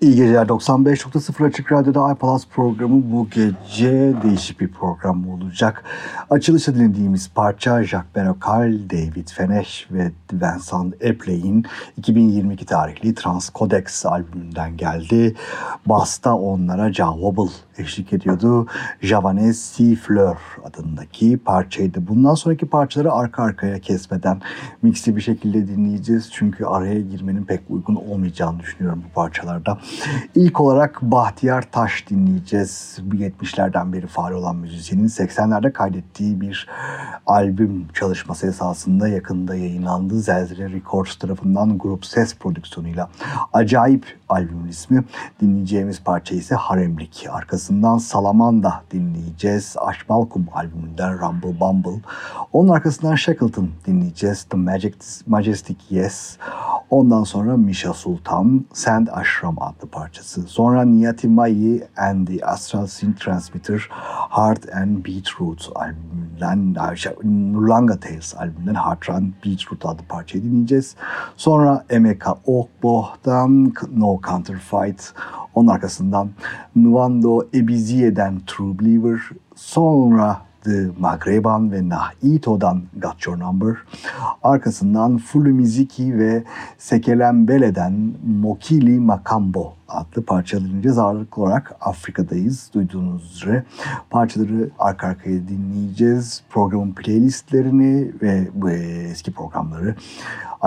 İyi geceler 95.0 Açık Radyo'da iPalaz programı bu gece değişik bir program olacak. Açılışta dinlediğimiz parça Jacques Berocal, David Feneş ve Vincent Eplay'in 2022 tarihli Transcodex albümünden geldi. Basta onlara Ja Wobble eşlik ediyordu. Javanes Si Fleur adındaki parçaydı. Bundan sonraki parçaları arka arkaya kesmeden mixli bir şekilde dinleyeceğiz. Çünkü araya girmenin pek uygun olmayacağını düşünüyorum bu parçalarda. İlk olarak Bahtiyar Taş dinleyeceğiz. 70'lerden beri faal olan müzisyenin 80'lerde kaydettiği bir albüm çalışması esasında yakında yayınlandı. Zelzele Records tarafından grup ses prodüksiyonuyla acayip albümün ismi. Dinleyeceğimiz parça ise Haremlik. Arkasından Salamanda dinleyeceğiz. Aşbalkum albümünden Rumble Bumble. Onun arkasından Shackleton dinleyeceğiz. The Majestic Yes. Ondan sonra Misha Sultan, Sand Ashram adlı parçası. Sonra Niyati Mai and the Astral Synth Transmitter, Heart and Beetroot albümünden, şey, Nurlanga Tales albümünden Heart and Beetroot adlı parçayı dinleyeceğiz. Sonra Emeka Okboh'dan No Counterfight, onun arkasından Nwando Ebiziye'den True Believer, sonra The Magreban ve Nahito'dan Got Your Number. Arkasından Fulumiziki ve Sekelembele'den Mokili Makambo adlı parçaları dinleyeceğiz. Ağırlıklı olarak Afrika'dayız duyduğunuz üzere. Parçaları arka arkaya dinleyeceğiz. Programın playlistlerini ve bu eski programları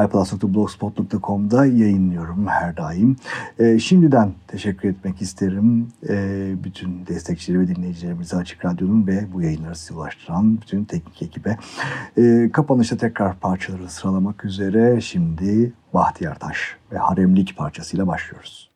iPlus.blogspot.com'da yayınlıyorum her daim. E, şimdiden teşekkür etmek isterim e, bütün destekçileri ve dinleyicilerimize Açık Radyo'nun ve bu yayınları size ulaştıran bütün teknik ekibe. E, kapanışta tekrar parçaları sıralamak üzere şimdi Bahtiyar Taş ve Haremlik parçasıyla başlıyoruz.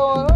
going on?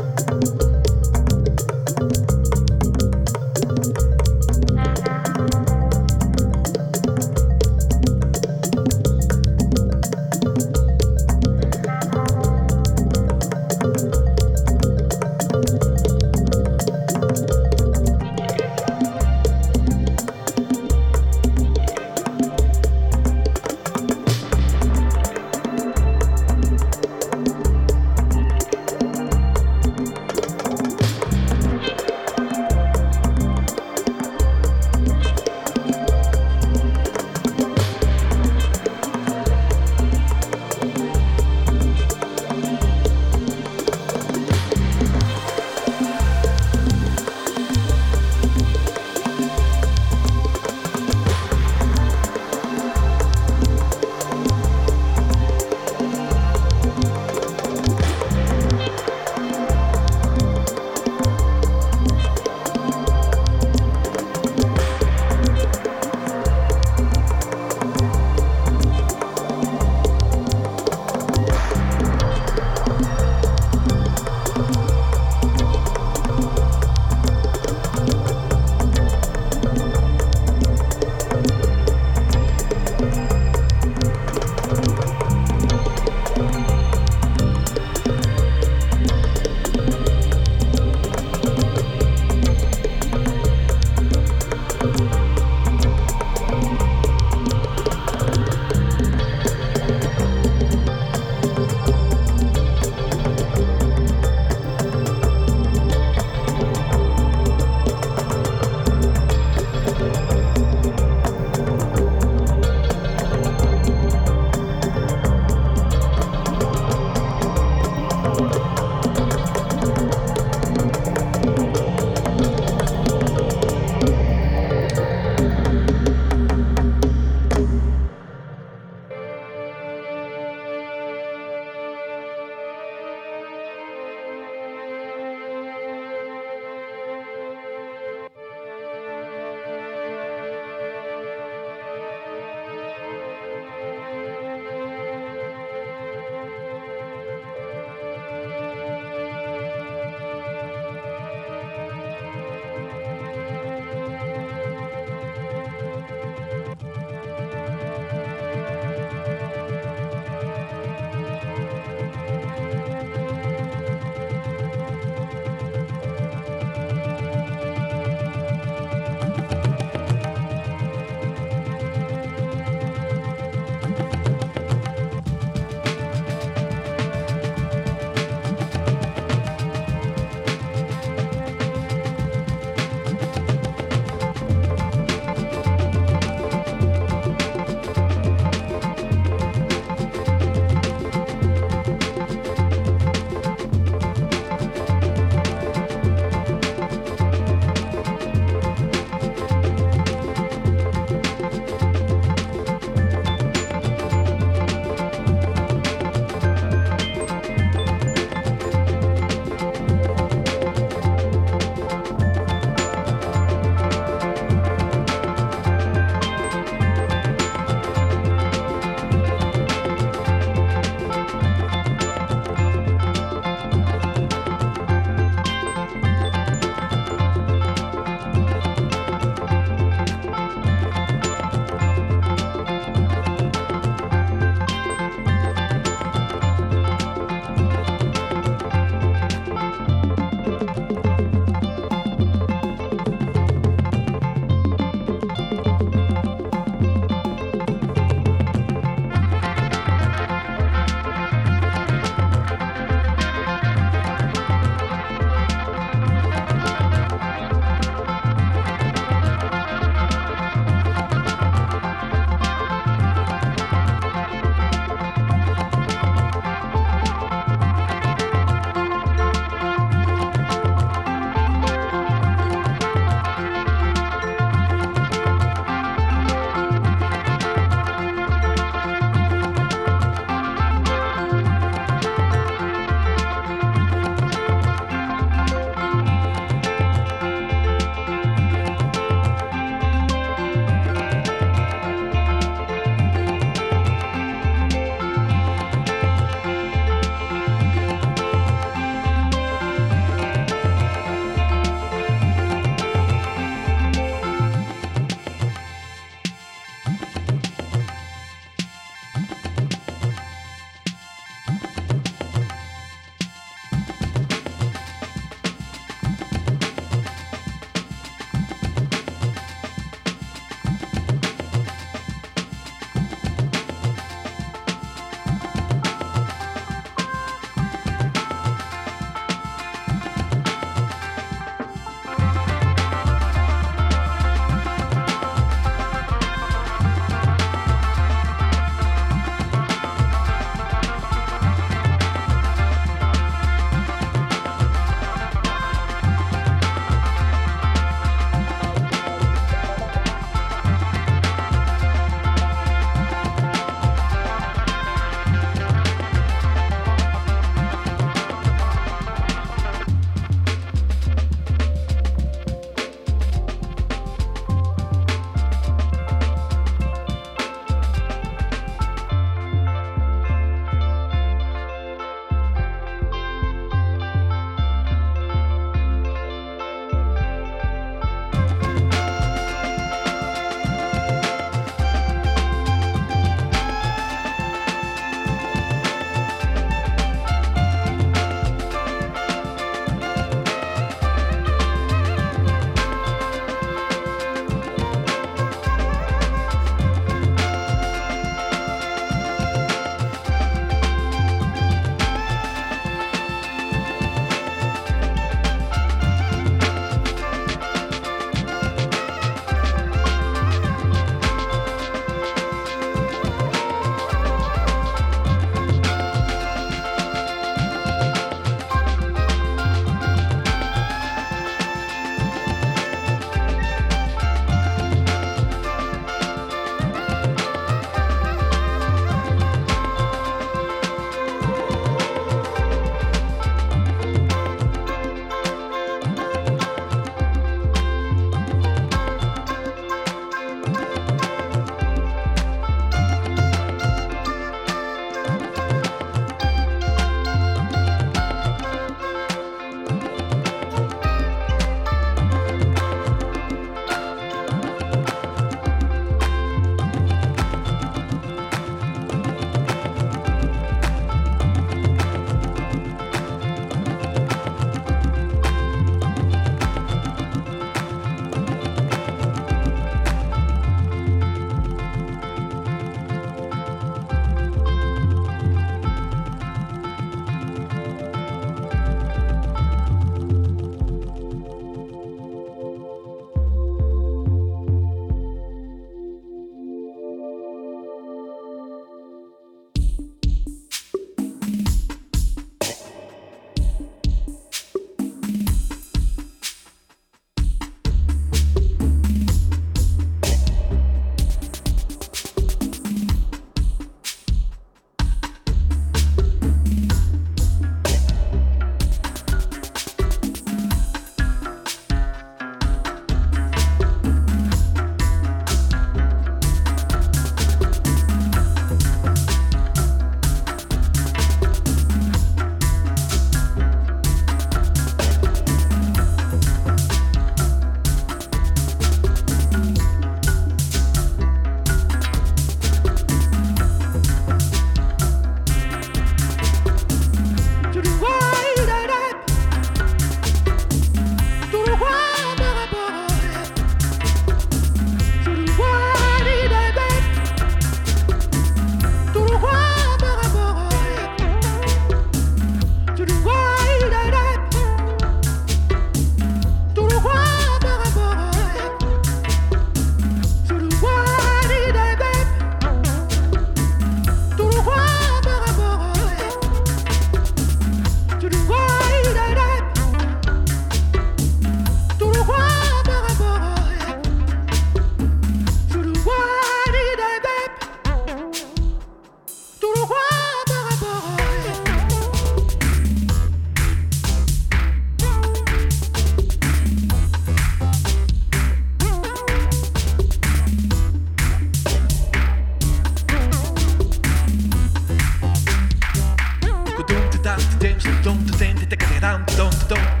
dam, dam, dam, dam, dam, dam, dam, dam,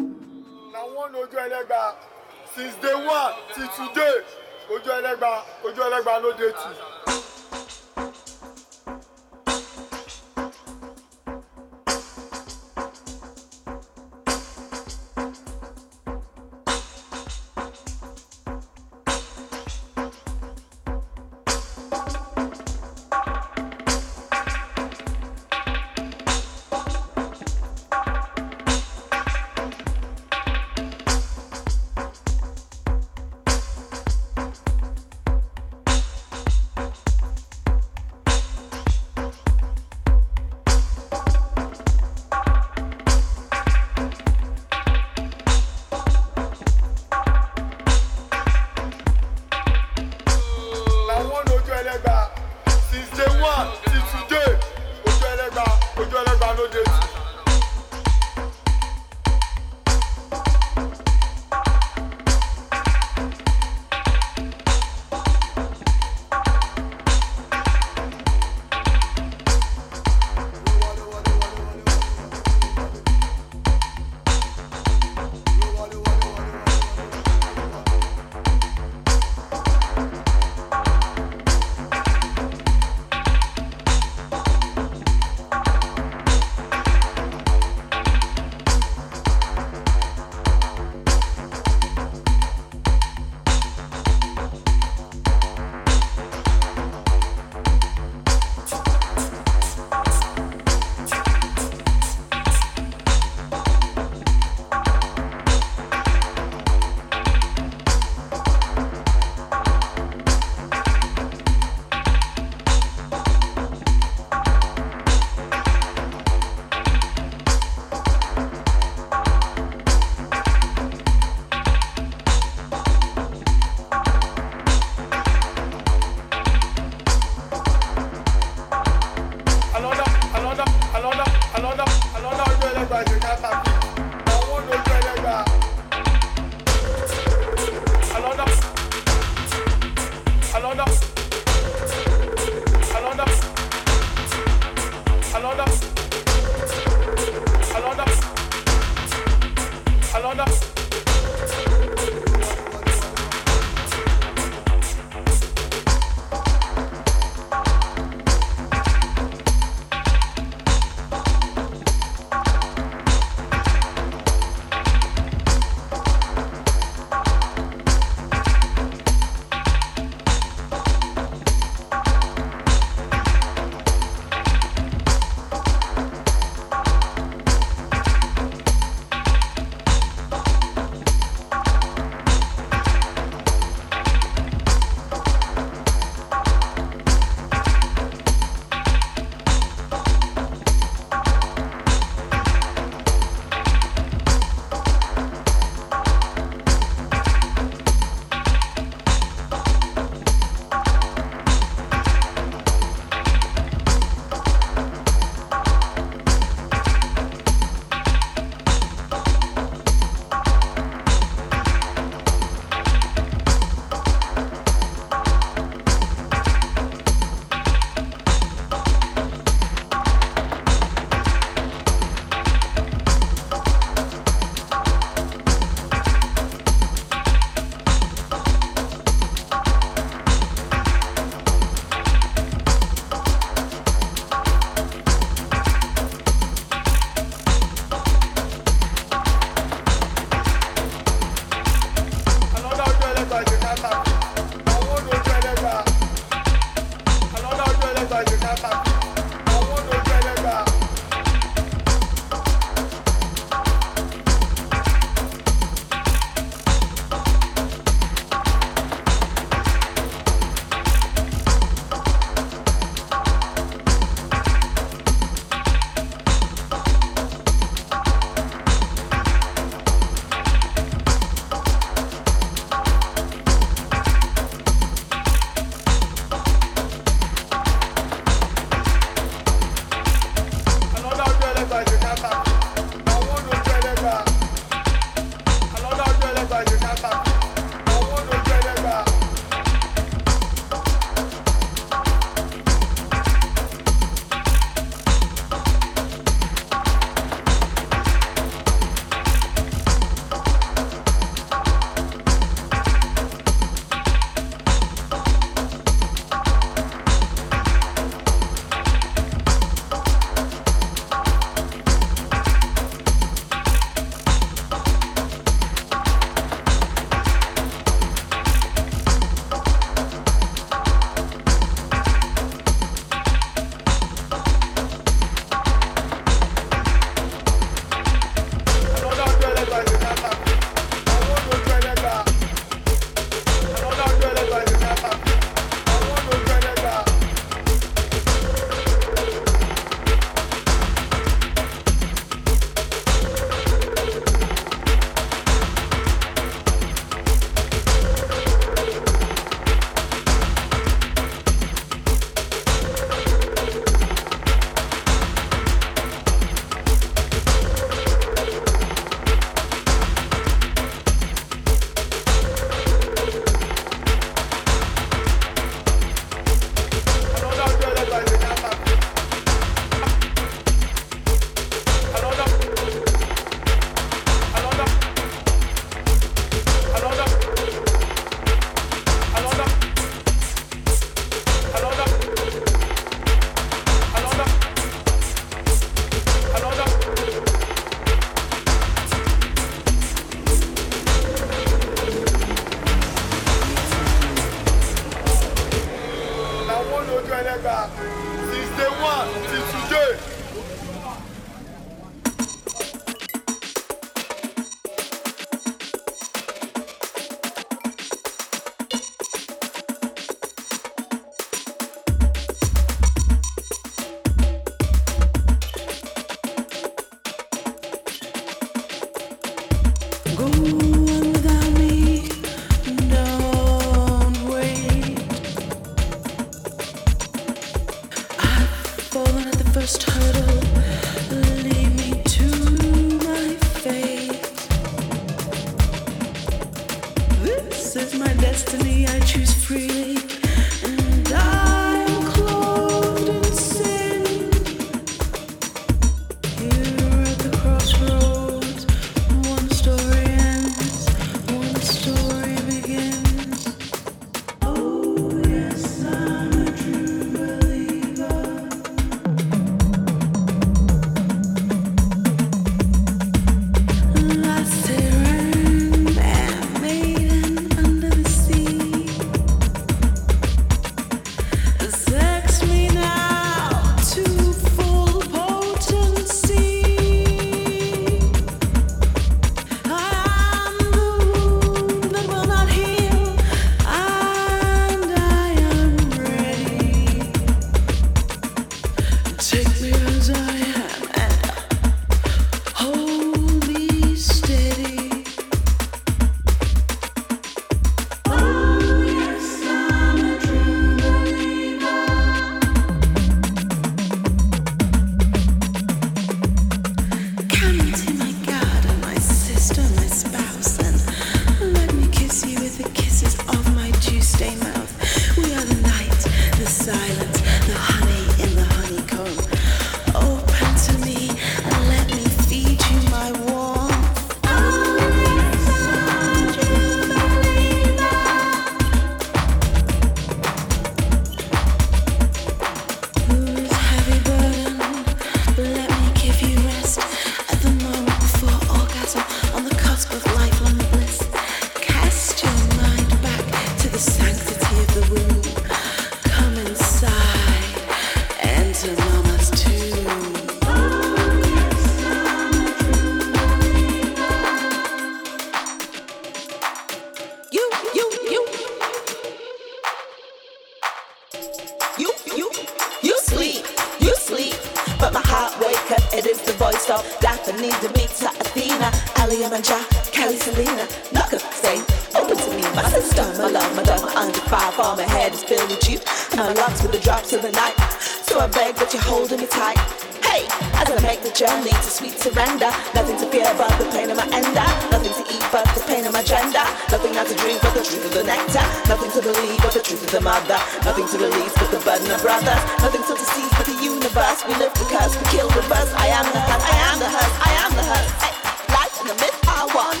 holding me tight. Hey, as I make the journey to sweet surrender, nothing to fear but the pain of my ender, nothing to eat but the pain of my gender, nothing not to drink but the truth of the nectar, nothing to believe but the truth of the mother, nothing to release but the burden of brothers, nothing to deceive but the universe. We live the we kill the buzz. I am the hurt, I am the hurt, I am the hurt. Hey, life and the myth are one.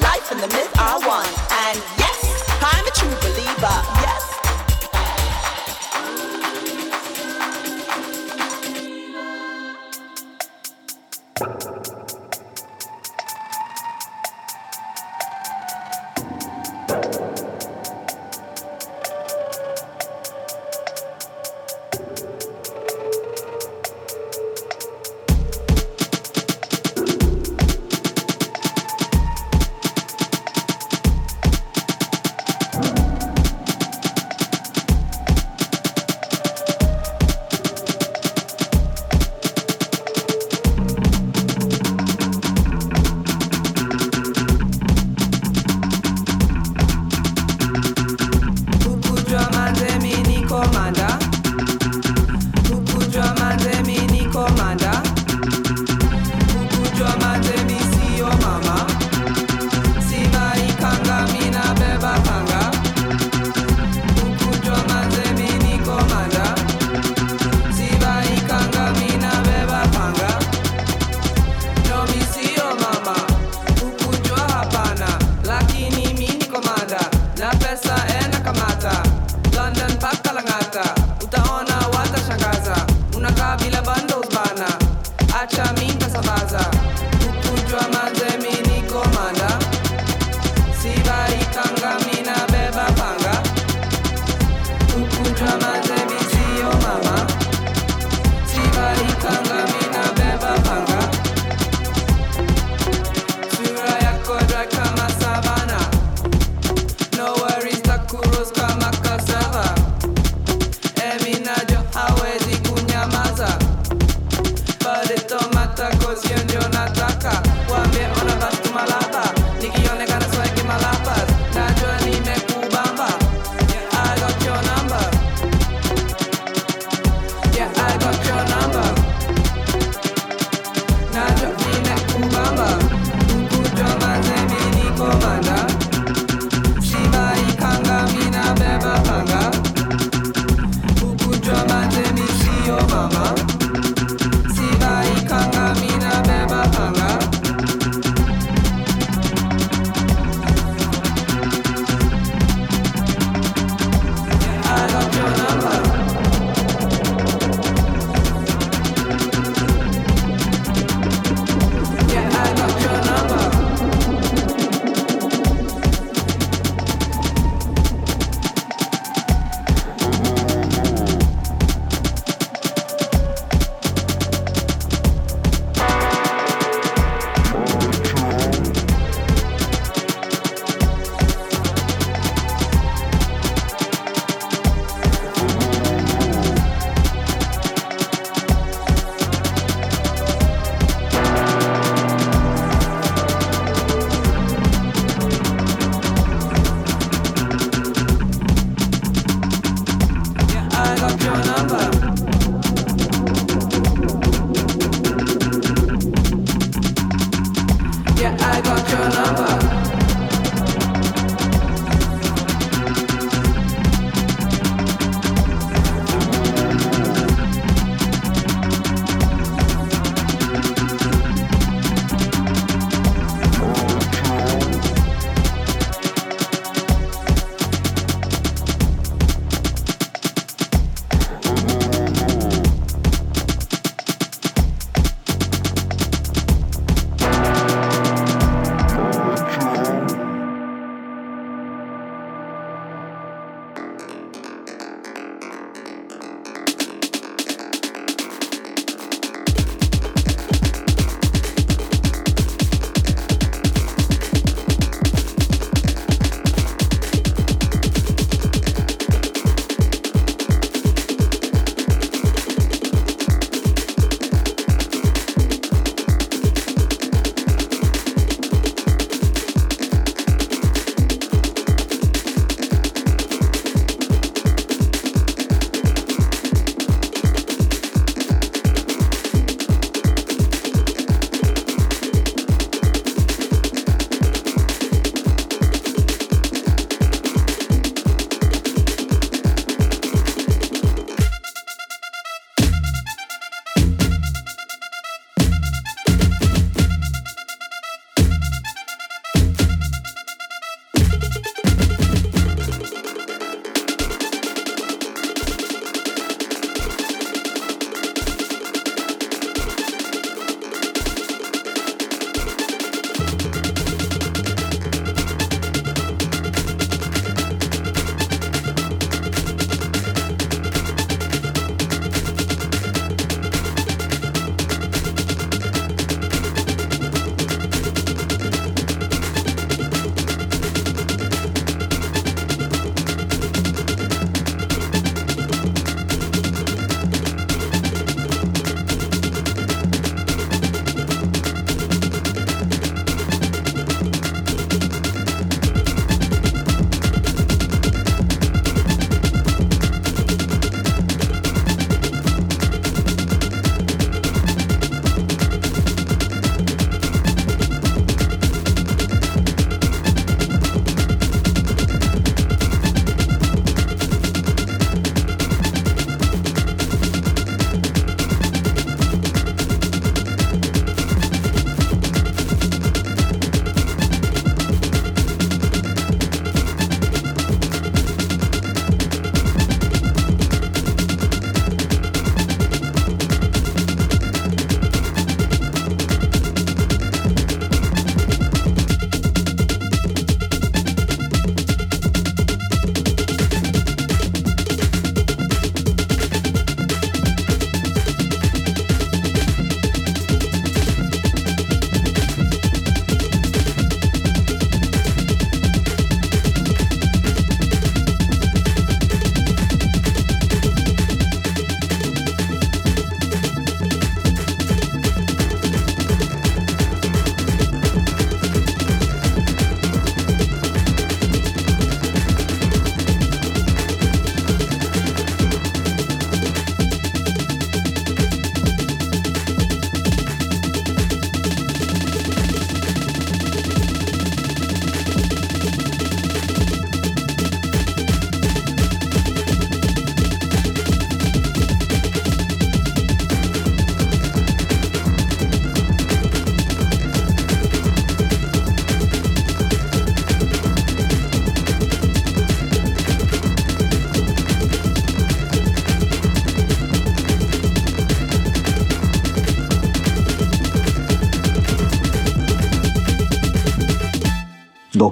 life and the myth are one. and yes, I'm a true believer.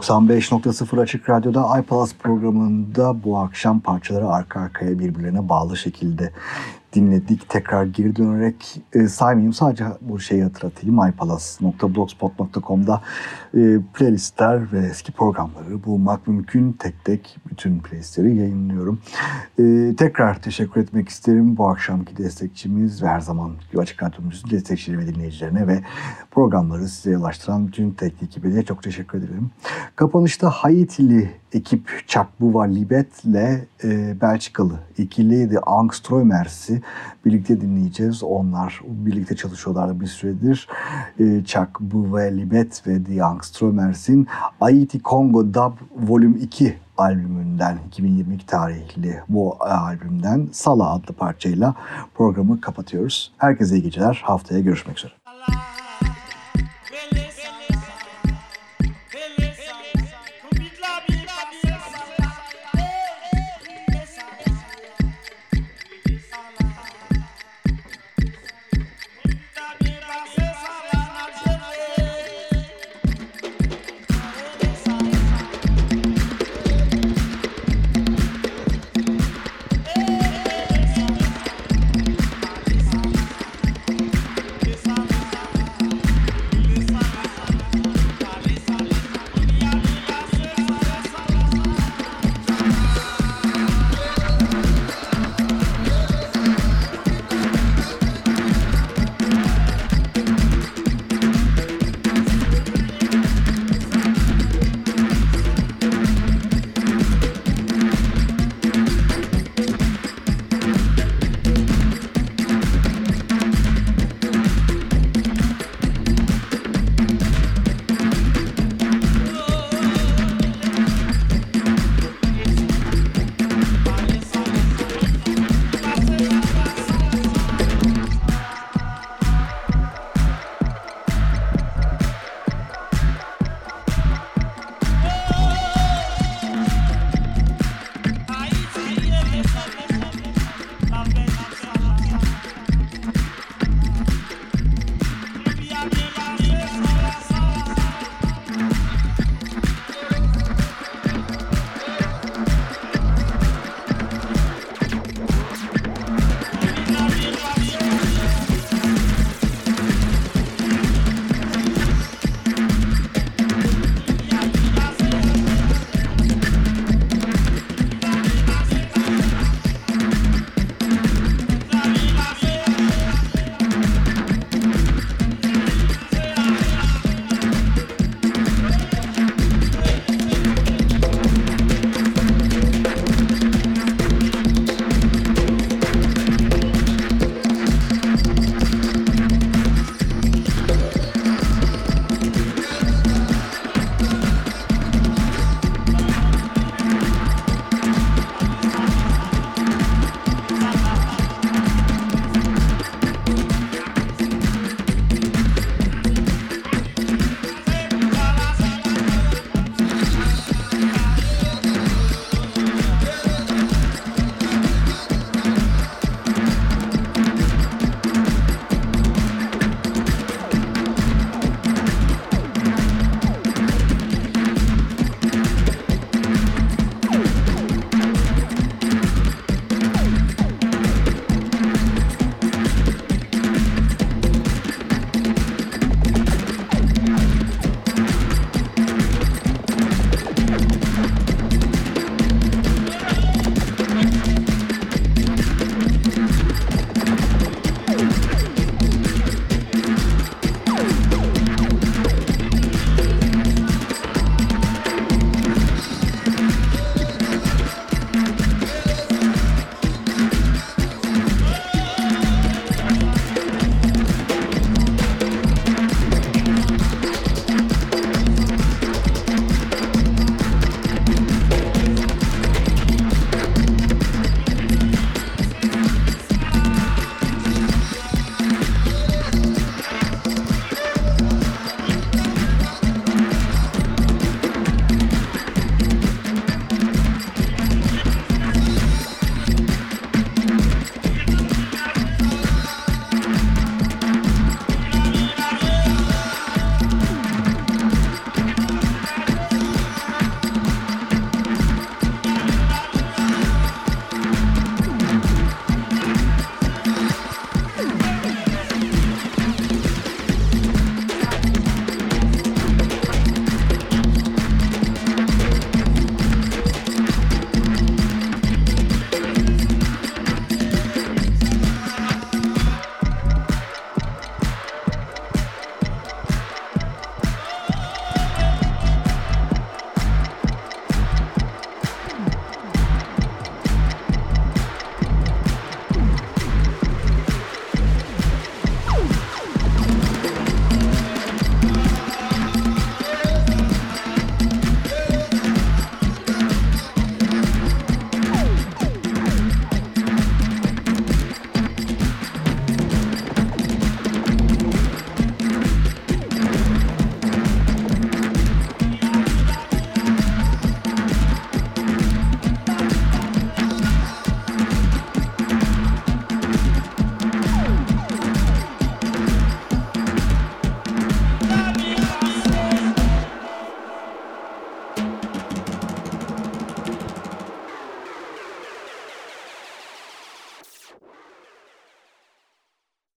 95.0 Açık Radyo'da iPalaz programında bu akşam parçaları arka arkaya birbirlerine bağlı şekilde dinledik. Tekrar geri dönerek e, saymayayım. Sadece bu şeyi hatırlatayım. iPalaz.blogspot.com'da e, playlistler ve eski programları bulmak mümkün. Tek tek bütün playlistleri yayınlıyorum. E, tekrar teşekkür etmek isterim bu akşamki destekçimiz ve her zaman Açık Radyomuzun destekçileri ve dinleyicilerine ve programları size ulaştıran bütün teknik ekibe çok teşekkür ederim. Kapanışta Haitili ekip Chuck Buva Libet ile e, Belçikalı ikili The Angströmers'i birlikte dinleyeceğiz. Onlar birlikte çalışıyorlar bir süredir. E, Chuck Buva Libet ve The Angströmers'in Haiti Congo Dub Volume 2 albümünden 2022 tarihli bu albümden Sala adlı parçayla programı kapatıyoruz. Herkese iyi geceler. Haftaya görüşmek üzere.